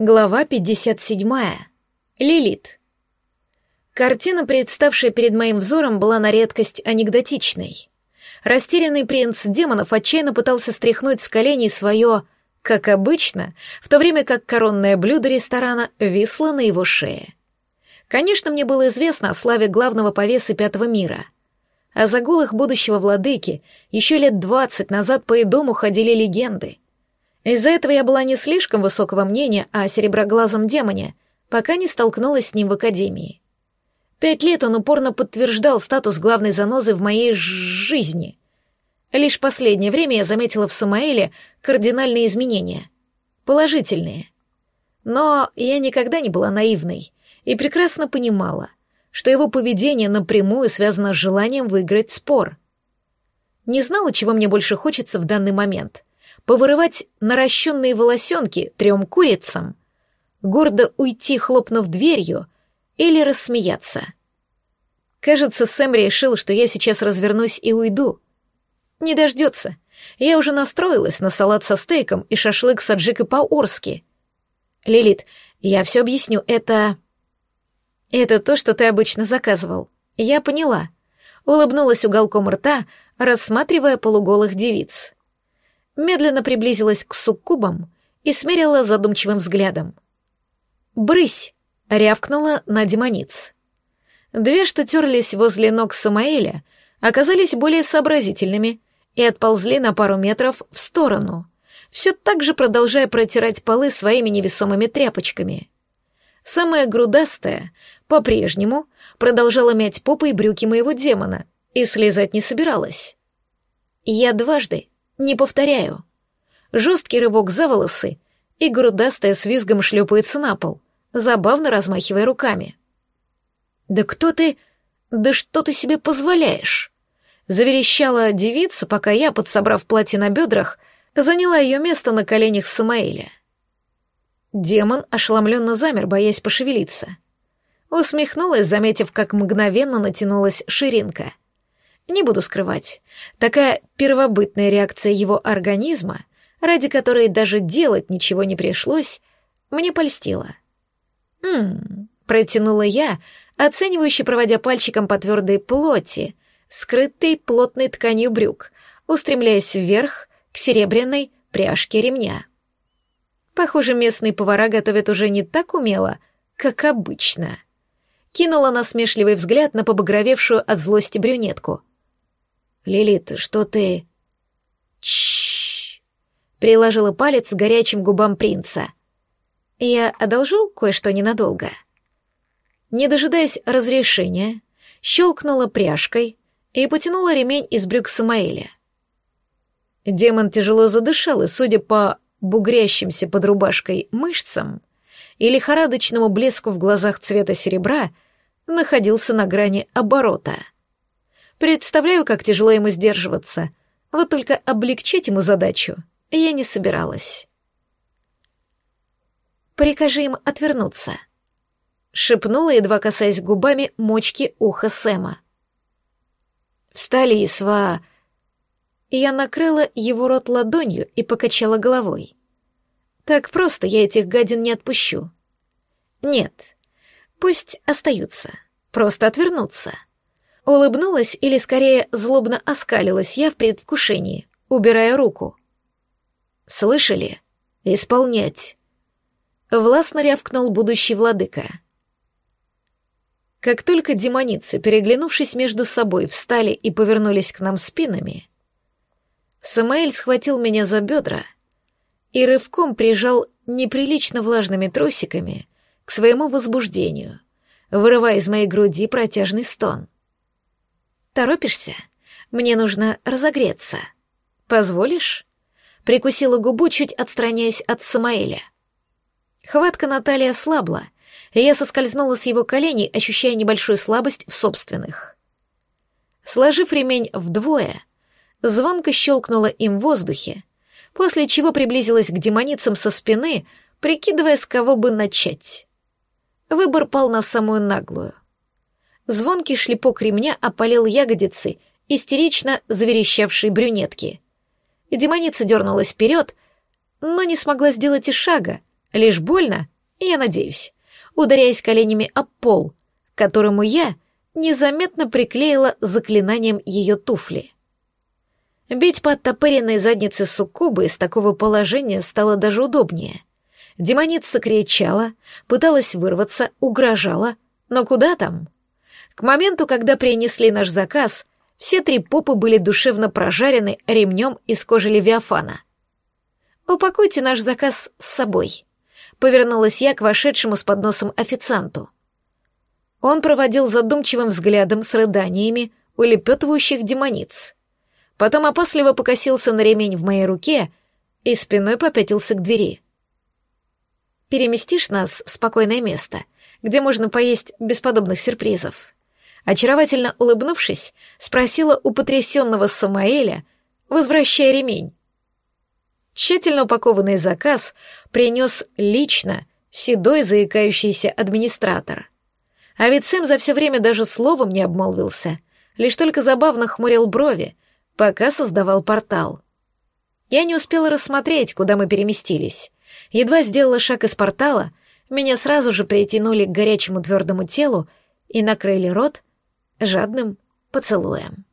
Глава 57. Лилит. Картина, представшая перед моим взором, была на редкость анекдотичной. Растерянный принц демонов отчаянно пытался стряхнуть с коленей свое, как обычно, в то время как коронное блюдо ресторана висло на его шее. Конечно, мне было известно о славе главного повесы Пятого мира. О загулах будущего владыки еще лет двадцать назад по и ходили легенды — из-за этого я была не слишком высокого мнения о сереброглазом демоне, пока не столкнулась с ним в академии. Пять лет он упорно подтверждал статус главной занозы в моей жизни. Лишь последнее время я заметила в Самаэле кардинальные изменения. Положительные. Но я никогда не была наивной и прекрасно понимала, что его поведение напрямую связано с желанием выиграть спор. Не знала, чего мне больше хочется в данный момент — повырывать наращенные волосенки трем курицам, гордо уйти, хлопнув дверью, или рассмеяться. Кажется, Сэм решил, что я сейчас развернусь и уйду. Не дождется. Я уже настроилась на салат со стейком и шашлык с аджикой по-орски. Лилит, я все объясню, это... Это то, что ты обычно заказывал. Я поняла. Улыбнулась уголком рта, рассматривая полуголых девиц медленно приблизилась к суккубам и смерила задумчивым взглядом. «Брысь!» — рявкнула на демониц. Две, что терлись возле ног Самаэля, оказались более сообразительными и отползли на пару метров в сторону, все так же продолжая протирать полы своими невесомыми тряпочками. Самая грудастая по-прежнему продолжала мять попой брюки моего демона и слезать не собиралась. Я дважды не повторяю. Жесткий рывок за волосы, и грудастая с визгом шлепается на пол, забавно размахивая руками. «Да кто ты... Да что ты себе позволяешь?» Заверещала девица, пока я, подсобрав платье на бедрах, заняла ее место на коленях Самаэля. Демон ошеломленно замер, боясь пошевелиться. Усмехнулась, заметив, как мгновенно натянулась ширинка — не буду скрывать, такая первобытная реакция его организма, ради которой даже делать ничего не пришлось, мне польстила. «Ммм», — протянула я, оценивающе проводя пальчиком по твердой плоти, скрытой плотной тканью брюк, устремляясь вверх к серебряной пряжке ремня. Похоже, местные повара готовят уже не так умело, как обычно. Кинула насмешливый взгляд на побагровевшую от злости брюнетку. «Лилит, что ты...» Чш. приложила палец к горячим губам принца. «Я одолжу кое-что ненадолго?» Не дожидаясь разрешения, щелкнула пряжкой и потянула ремень из брюк Самаэля. Демон тяжело задышал, и, судя по бугрящимся под рубашкой мышцам и лихорадочному блеску в глазах цвета серебра, находился на грани оборота — Представляю, как тяжело ему сдерживаться. Вот только облегчить ему задачу я не собиралась. «Прикажи им отвернуться», — шепнула, едва касаясь губами мочки уха Сэма. «Встали, Исва!» Я накрыла его рот ладонью и покачала головой. «Так просто я этих гадин не отпущу». «Нет, пусть остаются, просто отвернутся». Улыбнулась или, скорее, злобно оскалилась я в предвкушении, убирая руку. «Слышали? Исполнять!» Властно рявкнул будущий владыка. Как только демоницы, переглянувшись между собой, встали и повернулись к нам спинами, Самаэль схватил меня за бедра и рывком прижал неприлично влажными трусиками к своему возбуждению, вырывая из моей груди протяжный стон — Торопишься? Мне нужно разогреться. Позволишь?» Прикусила губу, чуть отстраняясь от Самаэля. Хватка Натальи ослабла, и я соскользнула с его коленей, ощущая небольшую слабость в собственных. Сложив ремень вдвое, звонко щелкнула им в воздухе, после чего приблизилась к демоницам со спины, прикидывая, с кого бы начать. Выбор пал на самую наглую — Звонкий шлепок ремня опалил ягодицы истерично заверещавшей брюнетки. Демоница дернулась вперед, но не смогла сделать и шага, Лишь больно, я надеюсь, ударяясь коленями об пол, которому я незаметно приклеила заклинанием ее туфли. Бить по оттопыренной заднице суккубы из такого положения стало даже удобнее. Демоница кричала, пыталась вырваться, угрожала, но куда там? К моменту, когда принесли наш заказ, все три попы были душевно прожарены ремнем из кожи левиафана. «Упакуйте наш заказ с собой», — повернулась я к вошедшему с подносом официанту. Он проводил задумчивым взглядом с рыданиями улепетывающих демониц. Потом опасливо покосился на ремень в моей руке и спиной попятился к двери. «Переместишь нас в спокойное место, где можно поесть без подобных сюрпризов?» Очаровательно улыбнувшись, спросила у потрясенного Самаэля, возвращая ремень. Тщательно упакованный заказ принес лично седой заикающийся администратор. А ведь Сэм за все время даже словом не обмолвился, лишь только забавно хмурил брови, пока создавал портал. Я не успела рассмотреть, куда мы переместились. Едва сделала шаг из портала, меня сразу же притянули к горячему твердому телу и накрыли рот жадным поцелуем.